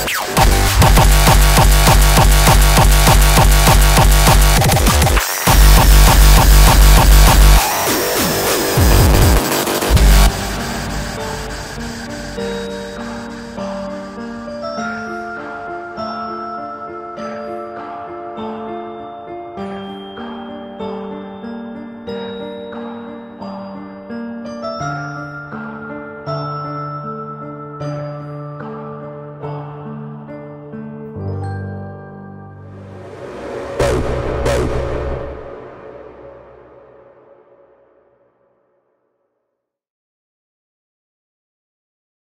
Música